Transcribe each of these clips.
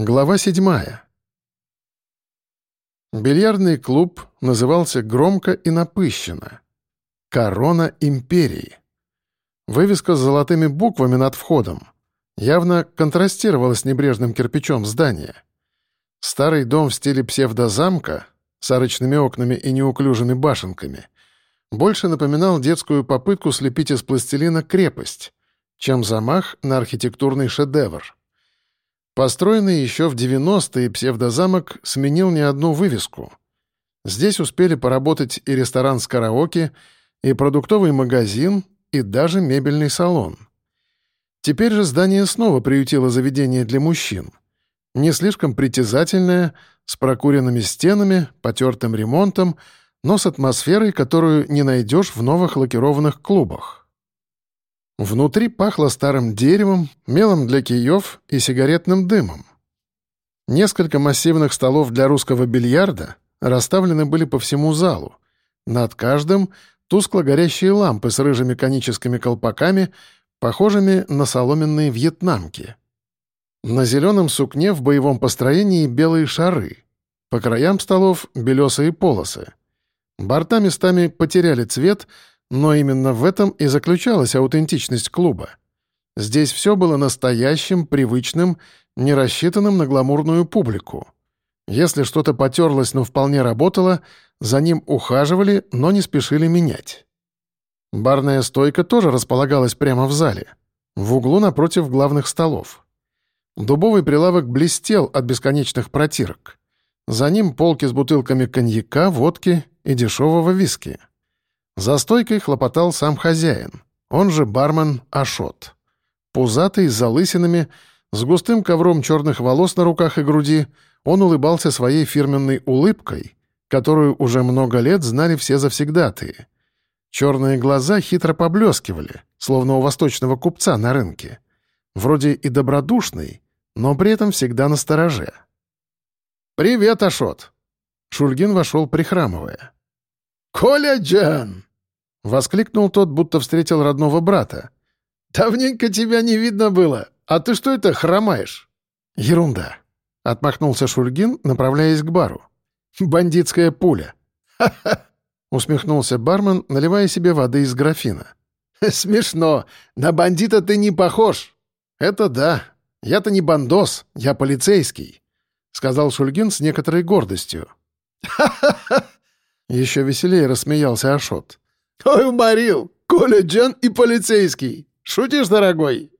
Глава седьмая. Бильярдный клуб назывался громко и напыщенно. «Корона империи». Вывеска с золотыми буквами над входом явно контрастировала с небрежным кирпичом здания. Старый дом в стиле псевдозамка с арочными окнами и неуклюжими башенками больше напоминал детскую попытку слепить из пластилина крепость, чем замах на архитектурный шедевр — Построенный еще в 90-е псевдозамок сменил не одну вывеску. Здесь успели поработать и ресторан с караоке, и продуктовый магазин, и даже мебельный салон. Теперь же здание снова приютило заведение для мужчин. Не слишком притязательное, с прокуренными стенами, потертым ремонтом, но с атмосферой, которую не найдешь в новых лакированных клубах. Внутри пахло старым деревом, мелом для киев и сигаретным дымом. Несколько массивных столов для русского бильярда расставлены были по всему залу. Над каждым тускло горящие лампы с рыжими коническими колпаками, похожими на соломенные вьетнамки. На зеленом сукне в боевом построении белые шары. По краям столов — белесые полосы. Борта местами потеряли цвет — но именно в этом и заключалась аутентичность клуба. Здесь все было настоящим, привычным, не рассчитанным на гламурную публику. Если что-то потерлось, но вполне работало, за ним ухаживали, но не спешили менять. Барная стойка тоже располагалась прямо в зале, в углу напротив главных столов. Дубовый прилавок блестел от бесконечных протирок. За ним полки с бутылками коньяка, водки и дешевого виски. За стойкой хлопотал сам хозяин, он же бармен Ашот. Пузатый, с залысинами, с густым ковром черных волос на руках и груди, он улыбался своей фирменной улыбкой, которую уже много лет знали все завсегдатые. Черные глаза хитро поблескивали, словно у восточного купца на рынке. Вроде и добродушный, но при этом всегда на стороже. «Привет, Ашот!» Шульгин вошел, прихрамывая. «Коля Джан!» — воскликнул тот, будто встретил родного брата. «Давненько тебя не видно было. А ты что это хромаешь?» «Ерунда», — отмахнулся Шульгин, направляясь к бару. «Бандитская пуля». «Ха-ха!» — усмехнулся бармен, наливая себе воды из графина. «Смешно. На бандита ты не похож». «Это да. Я-то не бандос, я полицейский», — сказал Шульгин с некоторой гордостью. «Ха-ха-ха!» Еще веселее рассмеялся Ашот. «Ой, уморил! Коля Джан и полицейский! Шутишь, дорогой?»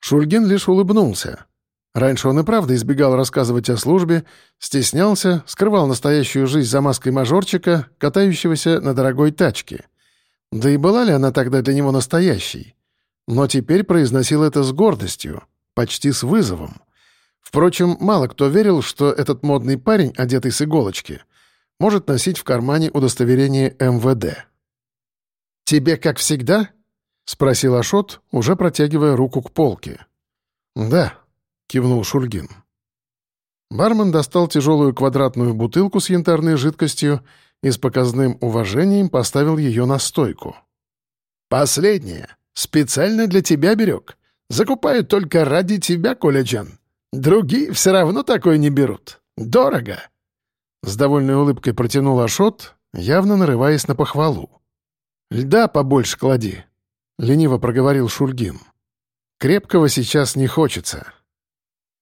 Шульгин лишь улыбнулся. Раньше он и правда избегал рассказывать о службе, стеснялся, скрывал настоящую жизнь за маской мажорчика, катающегося на дорогой тачке. Да и была ли она тогда для него настоящей? Но теперь произносил это с гордостью, почти с вызовом. Впрочем, мало кто верил, что этот модный парень, одетый с иголочки, может носить в кармане удостоверение МВД. «Тебе как всегда?» — спросил Ашот, уже протягивая руку к полке. «Да», — кивнул Шульгин. Бармен достал тяжелую квадратную бутылку с янтарной жидкостью и с показным уважением поставил ее на стойку. «Последнее. Специально для тебя берег. Закупают только ради тебя, Коляджан. Другие все равно такое не берут. Дорого». С довольной улыбкой протянул Ашот, явно нарываясь на похвалу. «Льда побольше клади», — лениво проговорил Шульгин. «Крепкого сейчас не хочется».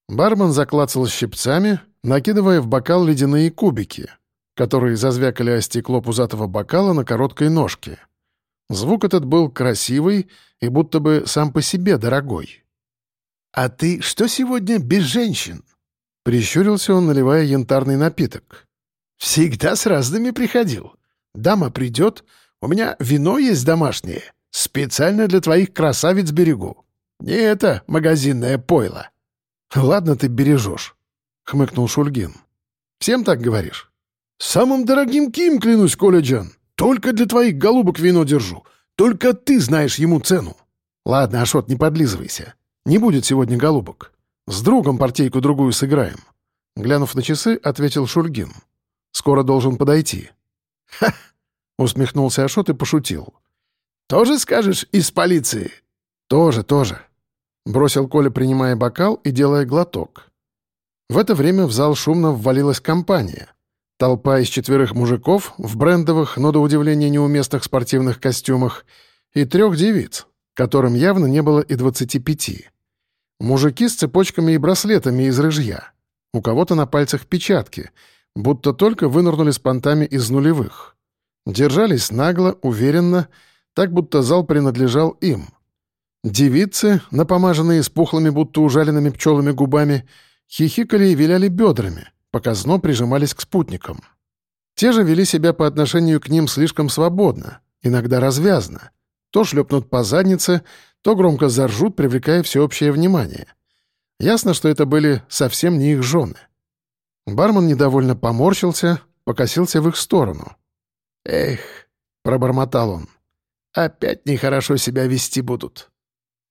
Бармен заклацал щипцами, накидывая в бокал ледяные кубики, которые зазвякали о стекло пузатого бокала на короткой ножке. Звук этот был красивый и будто бы сам по себе дорогой. «А ты что сегодня без женщин?» — прищурился он, наливая янтарный напиток. «Всегда с разными приходил. Дама придет, у меня вино есть домашнее. Специально для твоих красавиц берегу. Не это магазинное пойло». «Ладно ты бережешь», — хмыкнул Шульгин. «Всем так говоришь?» «Самым дорогим Ким, клянусь, Коляджан. Только для твоих голубок вино держу. Только ты знаешь ему цену». «Ладно, Ашот, не подлизывайся. Не будет сегодня голубок. С другом партейку другую сыграем». Глянув на часы, ответил Шульгин. «Скоро должен подойти». «Ха! Усмехнулся Ашот и пошутил. «Тоже скажешь из полиции?» «Тоже, тоже», — бросил Коля, принимая бокал и делая глоток. В это время в зал шумно ввалилась компания. Толпа из четверых мужиков в брендовых, но до удивления неуместных спортивных костюмах и трех девиц, которым явно не было и 25. Мужики с цепочками и браслетами из рыжья. У кого-то на пальцах печатки, будто только вынырнули с понтами из нулевых. Держались нагло, уверенно, так будто зал принадлежал им. Девицы, напомаженные с пухлыми, будто ужаленными пчелами губами, хихикали и виляли бедрами, показно прижимались к спутникам. Те же вели себя по отношению к ним слишком свободно, иногда развязно — то шлепнут по заднице, то громко заржут, привлекая всеобщее внимание. Ясно, что это были совсем не их жены. Бармен недовольно поморщился, покосился в их сторону. «Эх», — пробормотал он, — «опять нехорошо себя вести будут».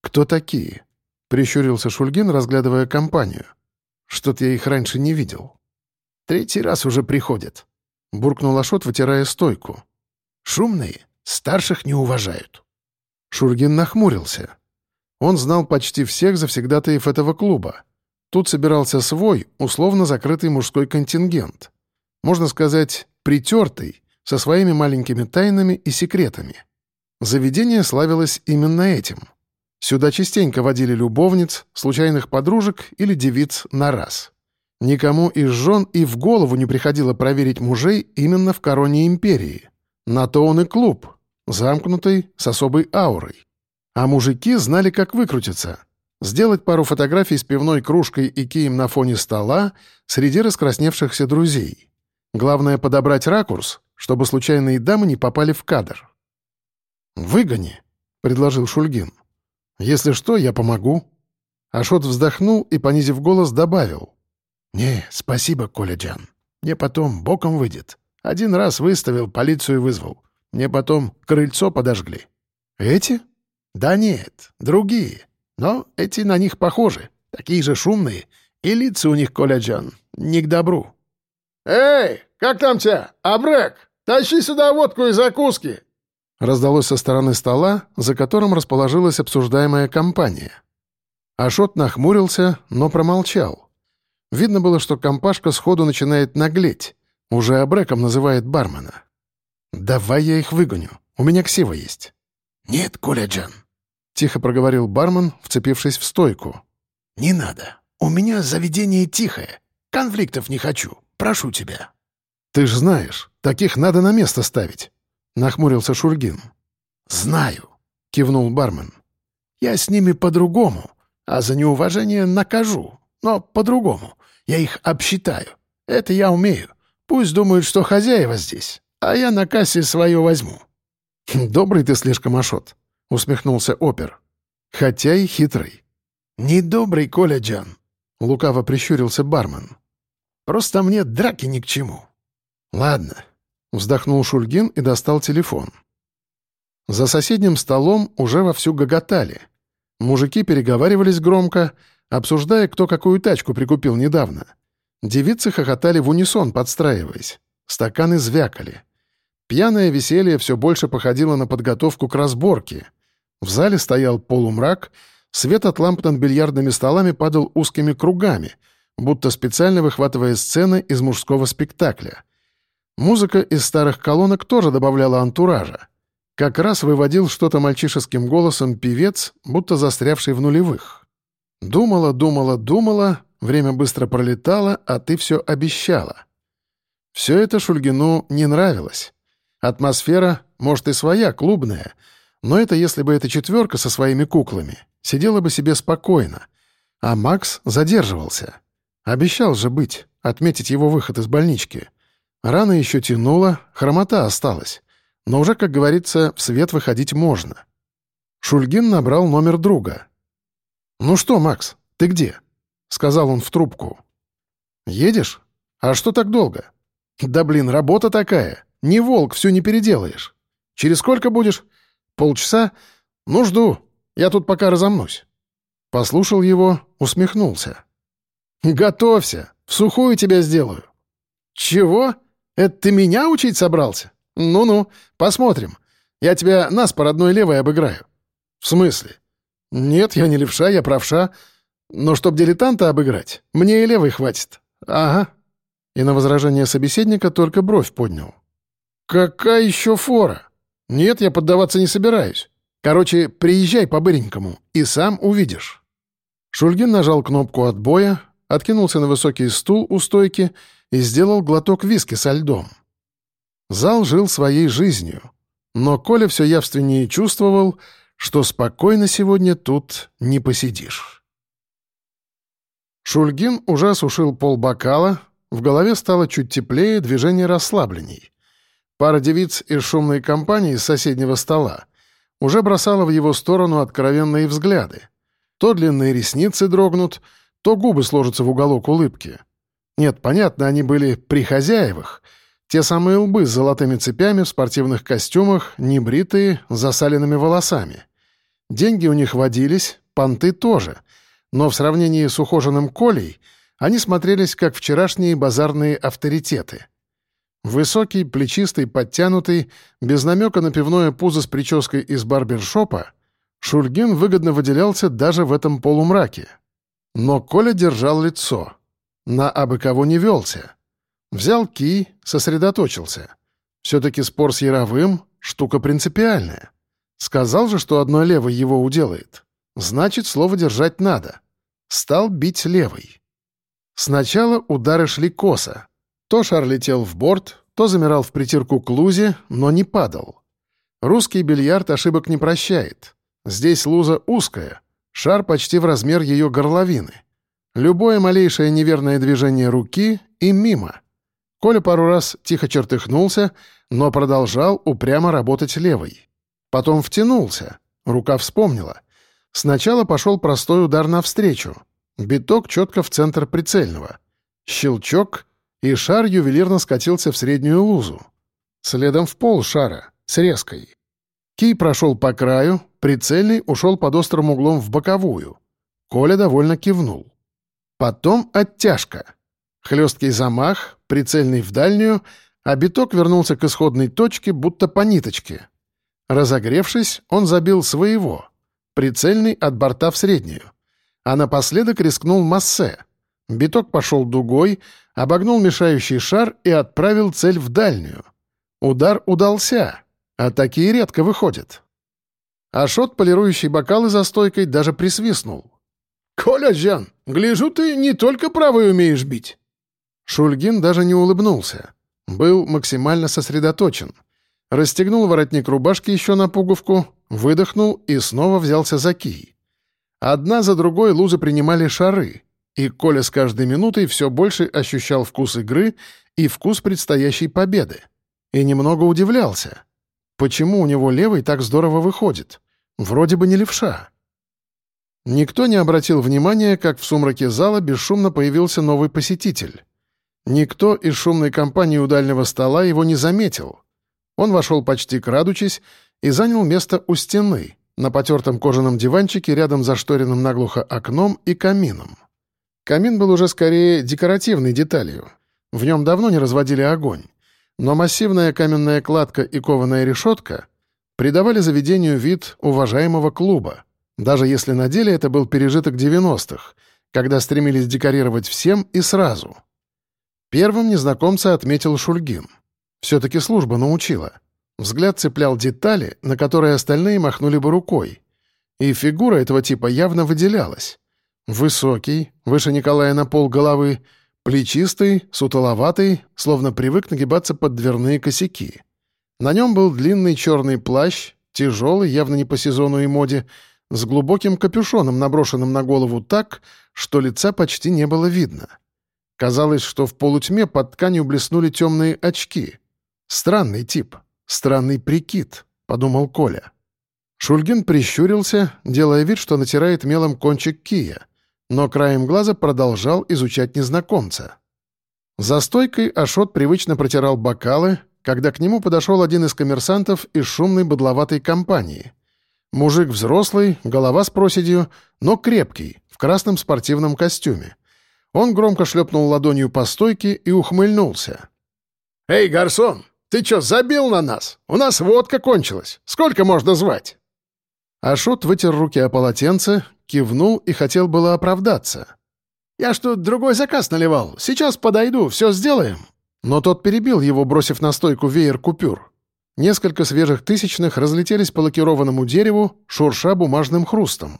«Кто такие?» — прищурился Шульгин, разглядывая компанию. «Что-то я их раньше не видел». «Третий раз уже приходят», — буркнул Ашот, вытирая стойку. «Шумные, старших не уважают». Шургин нахмурился. Он знал почти всех завсегдатаев этого клуба. Тут собирался свой, условно закрытый мужской контингент. Можно сказать, притертый, со своими маленькими тайнами и секретами. Заведение славилось именно этим. Сюда частенько водили любовниц, случайных подружек или девиц на раз. Никому из жен и в голову не приходило проверить мужей именно в короне империи. На то он и клуб, замкнутый, с особой аурой. А мужики знали, как выкрутиться. Сделать пару фотографий с пивной кружкой и кием на фоне стола среди раскрасневшихся друзей. Главное — подобрать ракурс, чтобы случайные дамы не попали в кадр. «Выгони», — предложил Шульгин. «Если что, я помогу». Ашот вздохнул и, понизив голос, добавил. «Не, спасибо, Коля-джан. Мне потом боком выйдет. Один раз выставил, полицию вызвал. Мне потом крыльцо подожгли. Эти? Да нет, другие. Но эти на них похожи. Такие же шумные. И лица у них, Коля-джан, не к добру. «Эй, как там тебя? Абрек, тащи сюда водку и закуски!» Раздалось со стороны стола, за которым расположилась обсуждаемая компания. Ашот нахмурился, но промолчал. Видно было, что компашка сходу начинает наглеть. Уже Абреком называет бармена. «Давай я их выгоню. У меня ксива есть». «Нет, Коля-джан», — тихо проговорил бармен, вцепившись в стойку. «Не надо. У меня заведение тихое. Конфликтов не хочу. Прошу тебя». «Ты ж знаешь, таких надо на место ставить», — нахмурился Шульгин. «Знаю», — кивнул бармен. «Я с ними по-другому, а за неуважение накажу, но по-другому. Я их обсчитаю. Это я умею. Пусть думают, что хозяева здесь а я на кассе свое возьму». «Добрый ты слишком, Ашот», — усмехнулся опер. «Хотя и хитрый». «Не добрый, Коля Джан», — лукаво прищурился бармен. «Просто мне драки ни к чему». «Ладно», — вздохнул Шульгин и достал телефон. За соседним столом уже вовсю гоготали. Мужики переговаривались громко, обсуждая, кто какую тачку прикупил недавно. Девицы хохотали в унисон, подстраиваясь. Стаканы звякали. Пьяное веселье все больше походило на подготовку к разборке. В зале стоял полумрак, свет от ламп над бильярдными столами падал узкими кругами, будто специально выхватывая сцены из мужского спектакля. Музыка из старых колонок тоже добавляла антуража. Как раз выводил что-то мальчишеским голосом певец, будто застрявший в нулевых. Думала, думала, думала, время быстро пролетало, а ты все обещала. Все это Шульгину не нравилось. Атмосфера, может, и своя, клубная, но это если бы эта четверка со своими куклами сидела бы себе спокойно, а Макс задерживался. Обещал же быть, отметить его выход из больнички. Рана еще тянула, хромота осталась, но уже, как говорится, в свет выходить можно. Шульгин набрал номер друга. «Ну что, Макс, ты где?» — сказал он в трубку. «Едешь? А что так долго?» «Да блин, работа такая!» Не волк, все не переделаешь. Через сколько будешь? Полчаса? Ну, жду. Я тут пока разомнусь». Послушал его, усмехнулся. «Готовься. В сухую тебя сделаю». «Чего? Это ты меня учить собрался? Ну-ну, посмотрим. Я тебя нас по родной левой обыграю». «В смысле?» «Нет, я не левша, я правша. Но чтоб дилетанта обыграть, мне и левой хватит. Ага». И на возражение собеседника только бровь поднял. «Какая еще фора? Нет, я поддаваться не собираюсь. Короче, приезжай по-быренькому, и сам увидишь». Шульгин нажал кнопку отбоя, откинулся на высокий стул у стойки и сделал глоток виски со льдом. Зал жил своей жизнью, но Коля все явственнее чувствовал, что спокойно сегодня тут не посидишь. Шульгин уже осушил пол бокала, в голове стало чуть теплее, движение расслабленней. Пара девиц из шумной компании с соседнего стола уже бросала в его сторону откровенные взгляды. То длинные ресницы дрогнут, то губы сложатся в уголок улыбки. Нет, понятно, они были при хозяевах. Те самые лбы с золотыми цепями в спортивных костюмах, небритые, с засаленными волосами. Деньги у них водились, понты тоже. Но в сравнении с ухоженным Колей они смотрелись как вчерашние базарные авторитеты. Высокий, плечистый, подтянутый, без намека на пивное пузо с прической из барбершопа, Шульгин выгодно выделялся даже в этом полумраке. Но Коля держал лицо. На абы кого не велся. Взял ки, сосредоточился. Все-таки спор с Яровым — штука принципиальная. Сказал же, что одной левой его уделает. Значит, слово держать надо. Стал бить левой. Сначала удары шли косо. То шар летел в борт, то замирал в притирку к лузе, но не падал. Русский бильярд ошибок не прощает. Здесь луза узкая, Шар почти в размер ее горловины. Любое малейшее неверное движение руки и мимо. Коля пару раз тихо чертыхнулся, но продолжал упрямо работать левой. Потом втянулся. Рука вспомнила. Сначала пошел простой удар навстречу. Биток четко в центр прицельного. Щелчок, и шар ювелирно скатился в среднюю лузу. Следом в пол шара, с резкой. Кий прошел по краю, прицельный ушел под острым углом в боковую. Коля довольно кивнул. Потом оттяжка. Хлесткий замах, прицельный в дальнюю, а биток вернулся к исходной точке, будто по ниточке. Разогревшись, он забил своего. Прицельный от борта в среднюю. А напоследок рискнул массе. Биток пошел дугой, обогнул мешающий шар и отправил цель в дальнюю. Удар удался. А такие редко выходят. Ашот, полирующий бокалы за стойкой, даже присвистнул. «Коля Жан, гляжу, ты не только правой умеешь бить». Шульгин даже не улыбнулся. Был максимально сосредоточен. Расстегнул воротник рубашки еще на пуговку, выдохнул и снова взялся за кий. Одна за другой лузы принимали шары, и Коля с каждой минутой все больше ощущал вкус игры и вкус предстоящей победы. И немного удивлялся. Почему у него левый так здорово выходит? Вроде бы не левша. Никто не обратил внимания, как в сумраке зала бесшумно появился новый посетитель. Никто из шумной компании у дальнего стола его не заметил. Он вошел почти крадучись и занял место у стены, на потертом кожаном диванчике рядом за зашторенным наглухо окном и камином. Камин был уже скорее декоративной деталью. В нем давно не разводили огонь но массивная каменная кладка и кованая решетка придавали заведению вид уважаемого клуба, даже если на деле это был пережиток 90-х, когда стремились декорировать всем и сразу. Первым незнакомца отметил Шульгин. Все-таки служба научила. Взгляд цеплял детали, на которые остальные махнули бы рукой. И фигура этого типа явно выделялась. Высокий, выше Николая на пол головы, Плечистый, сутуловатый, словно привык нагибаться под дверные косяки. На нем был длинный черный плащ, тяжелый, явно не по сезону и моде, с глубоким капюшоном, наброшенным на голову так, что лица почти не было видно. Казалось, что в полутьме под тканью блеснули темные очки. Странный тип, странный прикид, — подумал Коля. Шульгин прищурился, делая вид, что натирает мелом кончик кия — но краем глаза продолжал изучать незнакомца. За стойкой Ашот привычно протирал бокалы, когда к нему подошел один из коммерсантов из шумной бодловатой компании. Мужик взрослый, голова с проседью, но крепкий, в красном спортивном костюме. Он громко шлепнул ладонью по стойке и ухмыльнулся. «Эй, гарсон, ты чё, забил на нас? У нас водка кончилась. Сколько можно звать?» Ашот вытер руки о полотенце, кивнул и хотел было оправдаться. «Я тут другой заказ наливал. Сейчас подойду, все сделаем». Но тот перебил его, бросив на стойку веер купюр. Несколько свежих тысячных разлетелись по лакированному дереву, шурша бумажным хрустом.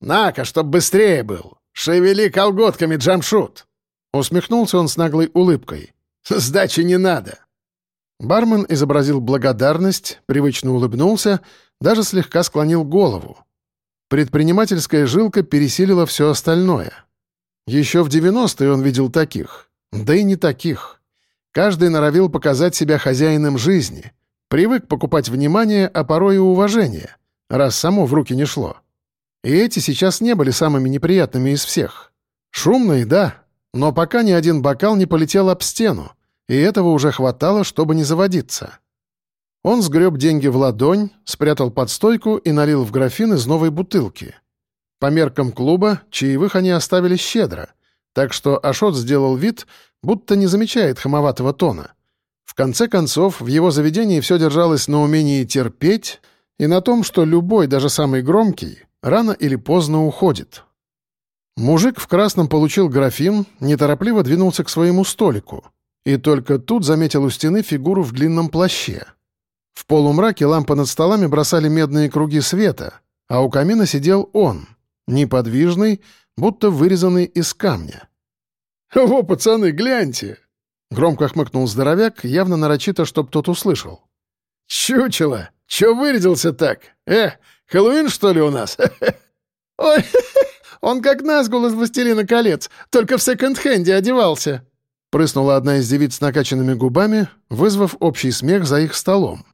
«На-ка, чтоб быстрее был! Шевели колготками, Джамшут!» Усмехнулся он с наглой улыбкой. «Сдачи не надо!» Бармен изобразил благодарность, привычно улыбнулся, даже слегка склонил голову. Предпринимательская жилка пересилила все остальное. Еще в 90-е он видел таких, да и не таких. Каждый норовил показать себя хозяином жизни, привык покупать внимание, а порой и уважение, раз само в руки не шло. И эти сейчас не были самыми неприятными из всех. Шумные, да, но пока ни один бокал не полетел об стену, и этого уже хватало, чтобы не заводиться. Он сгреб деньги в ладонь, спрятал под стойку и налил в графин из новой бутылки. По меркам клуба чаевых они оставили щедро, так что Ашот сделал вид, будто не замечает хамоватого тона. В конце концов, в его заведении все держалось на умении терпеть и на том, что любой, даже самый громкий, рано или поздно уходит. Мужик в красном получил графин, неторопливо двинулся к своему столику. И только тут заметил у стены фигуру в длинном плаще. В полумраке лампы над столами бросали медные круги света, а у камина сидел он, неподвижный, будто вырезанный из камня. «О, пацаны, гляньте!» Громко хмыкнул здоровяк, явно нарочито, чтоб тот услышал. «Чучело! Чё вырядился так? Э, Хэллоуин, что ли, у нас? Ой, он как Назгул из «Властелина колец», только в секонд-хенде одевался!» Прыснула одна из девиц с накачанными губами, вызвав общий смех за их столом.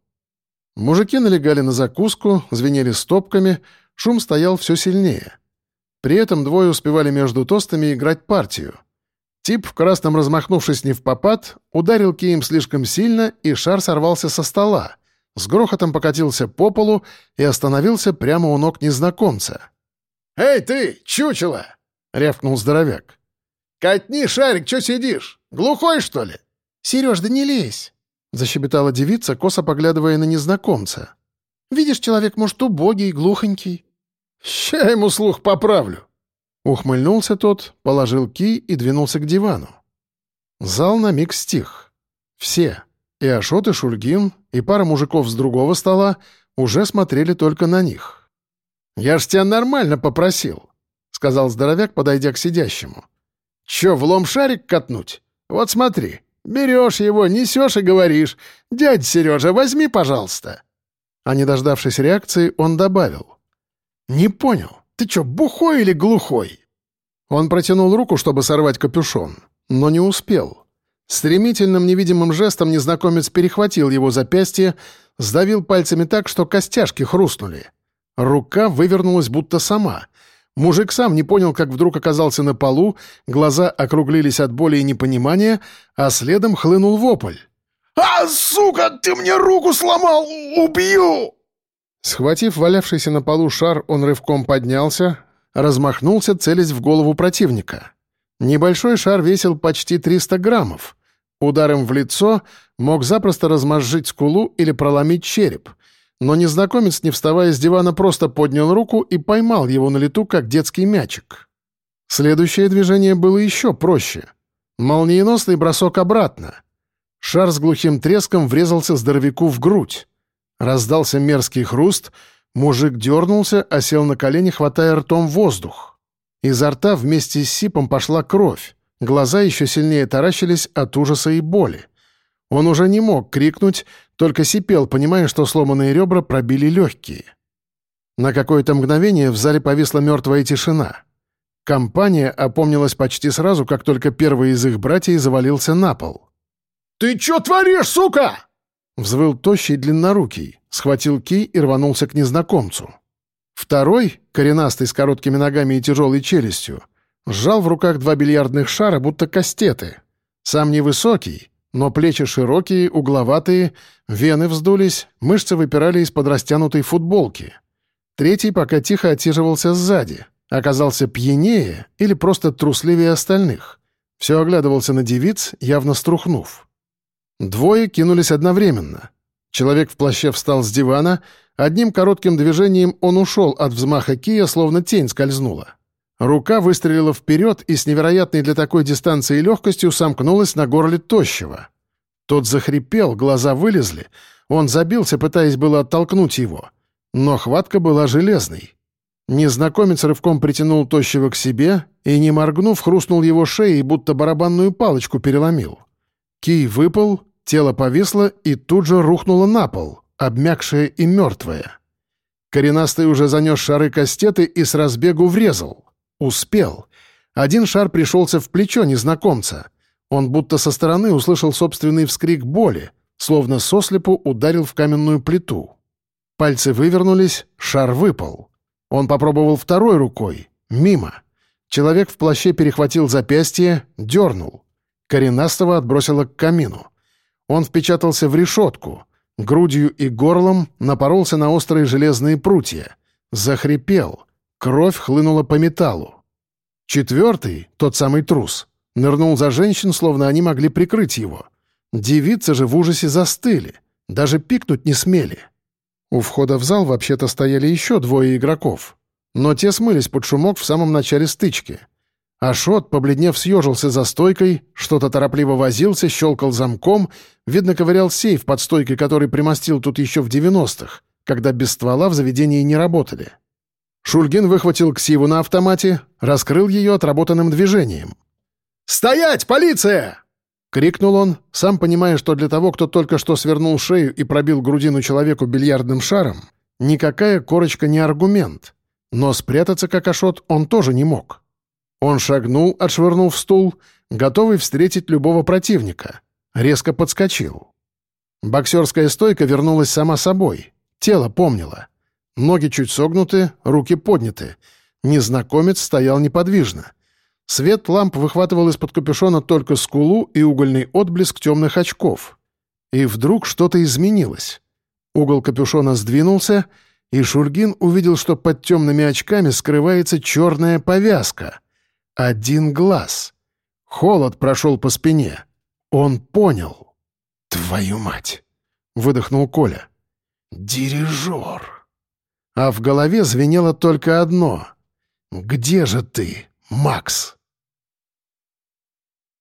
Мужики налегали на закуску, звенели стопками, шум стоял все сильнее. При этом двое успевали между тостами играть партию. Тип, в красном размахнувшись не в попад, ударил кием слишком сильно, и шар сорвался со стола — с грохотом покатился по полу и остановился прямо у ног незнакомца. «Эй ты, чучело!» — рявкнул здоровяк. «Катни шарик, чё сидишь? Глухой, что ли?» «Серёж, да не лезь!» — защебетала девица, косо поглядывая на незнакомца. «Видишь, человек, может, убогий, глухонький». «Ща ему слух поправлю!» Ухмыльнулся тот, положил ки и двинулся к дивану. Зал на миг стих. Все, и Ашот, и Шульгин, и пара мужиков с другого стола уже смотрели только на них. «Я ж тебя нормально попросил», — сказал здоровяк, подойдя к сидящему. «Чё, в лом шарик катнуть? Вот смотри, берешь его, несешь и говоришь, «Дядь Сережа, возьми, пожалуйста». А не дождавшись реакции, он добавил. «Не понял, ты чё, бухой или глухой?» Он протянул руку, чтобы сорвать капюшон, но не успел. Стремительным невидимым жестом незнакомец перехватил его запястье, сдавил пальцами так, что костяшки хрустнули. Рука вывернулась будто сама. Мужик сам не понял, как вдруг оказался на полу, глаза округлились от боли и непонимания, а следом хлынул вопль. «А, сука, ты мне руку сломал! Убью!» Схватив валявшийся на полу шар, он рывком поднялся, размахнулся, целясь в голову противника. Небольшой шар весил почти 300 граммов. Ударом в лицо мог запросто размозжить скулу или проломить череп. Но незнакомец, не вставая с дивана, просто поднял руку и поймал его на лету, как детский мячик. Следующее движение было еще проще. Молниеносный бросок обратно. Шар с глухим треском врезался здоровяку в грудь. Раздался мерзкий хруст, мужик дернулся, осел на колени, хватая ртом воздух. Изо рта вместе с сипом пошла кровь. Глаза еще сильнее таращились от ужаса и боли. Он уже не мог крикнуть, только сипел, понимая, что сломанные ребра пробили легкие. На какое-то мгновение в зале повисла мертвая тишина. Компания опомнилась почти сразу, как только первый из их братьев завалился на пол. «Ты чё творишь, сука?» Взвыл тощий длиннорукий, схватил кий и рванулся к незнакомцу. Второй, коренастый с короткими ногами и тяжелой челюстью, Сжал в руках два бильярдных шара, будто кастеты. Сам невысокий, но плечи широкие, угловатые, вены вздулись, мышцы выпирали из-под растянутой футболки. Третий пока тихо отсиживался сзади, оказался пьянее или просто трусливее остальных. Все оглядывался на девиц, явно струхнув. Двое кинулись одновременно. Человек в плаще встал с дивана, одним коротким движением он ушел от взмаха кия, словно тень скользнула. Рука выстрелила вперед и с невероятной для такой дистанции легкостью сомкнулась на горле тощего. Тот захрипел, глаза вылезли, он забился, пытаясь было оттолкнуть его. Но хватка была железной. Незнакомец рывком притянул тощего к себе и, не моргнув, хрустнул его шеей, будто барабанную палочку переломил. Кий выпал, тело повисло и тут же рухнуло на пол, обмякшее и мертвое. Коренастый уже занес шары кастеты и с разбегу врезал. Успел. Один шар пришелся в плечо незнакомца. Он будто со стороны услышал собственный вскрик боли, словно сослепу ударил в каменную плиту. Пальцы вывернулись, шар выпал. Он попробовал второй рукой. Мимо. Человек в плаще перехватил запястье, дернул. Коренастого отбросило к камину. Он впечатался в решетку. Грудью и горлом напоролся на острые железные прутья. Захрипел. Кровь хлынула по металлу. Четвертый, тот самый трус, нырнул за женщин, словно они могли прикрыть его. Девицы же в ужасе застыли. Даже пикнуть не смели. У входа в зал вообще-то стояли еще двое игроков, но те смылись под шумок в самом начале стычки. Ашот, побледнев, съежился за стойкой, что-то торопливо возился, щелкал замком, видно, ковырял сейф под стойкой, который примостил тут еще в 90-х, когда без ствола в заведении не работали. Шульгин выхватил ксиву на автомате, раскрыл ее отработанным движением. «Стоять, полиция!» — крикнул он, сам понимая, что для того, кто только что свернул шею и пробил грудину человеку бильярдным шаром, никакая корочка не аргумент. Но спрятаться, как Ашот, он тоже не мог. Он шагнул, отшвырнув стул, готовый встретить любого противника. Резко подскочил. Боксерская стойка вернулась сама собой. Тело помнило. Ноги чуть согнуты, руки подняты. Незнакомец стоял неподвижно. Свет ламп выхватывал из-под капюшона только скулу и угольный отблеск темных очков. И вдруг что-то изменилось. Угол капюшона сдвинулся, и Шульгин увидел, что под темными очками скрывается черная повязка. Один глаз. Холод прошел по спине. Он понял. «Твою мать!» — выдохнул Коля. «Дирижер!» А в голове звенело только одно. «Где же ты, Макс?»